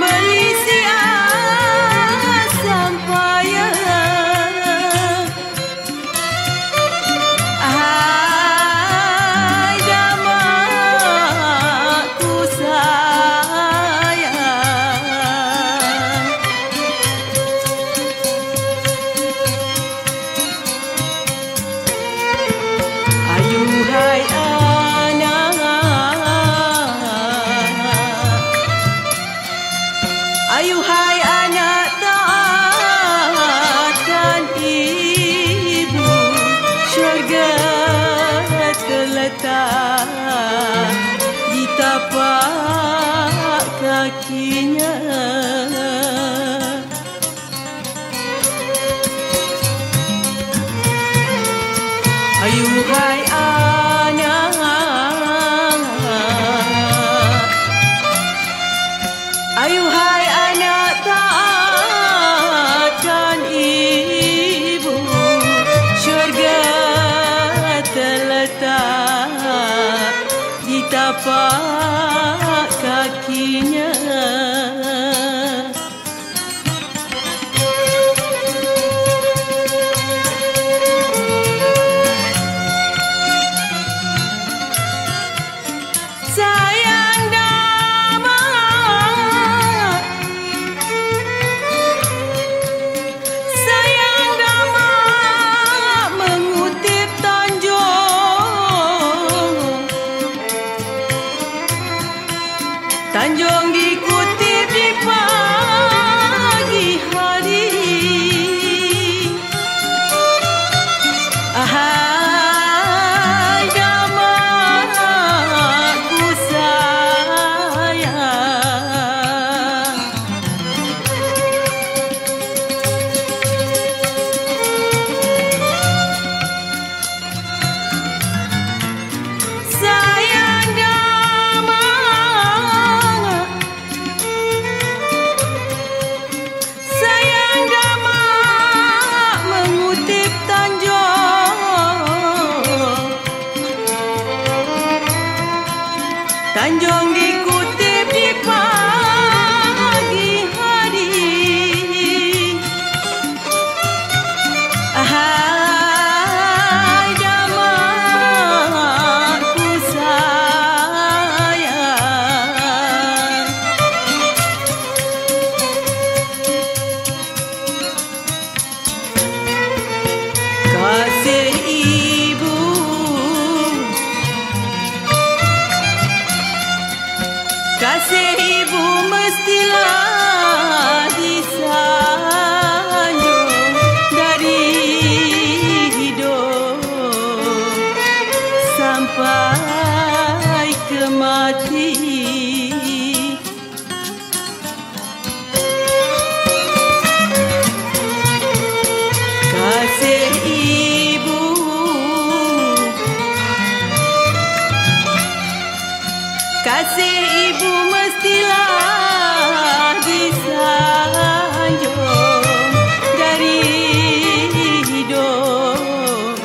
money. Ayuhai anak taat dan ibu Syurga terletak di tapak kakinya. Ayuhai anak Kasih ibu mestilah disanjung dari hidup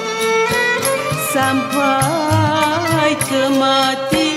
sampai ke mati.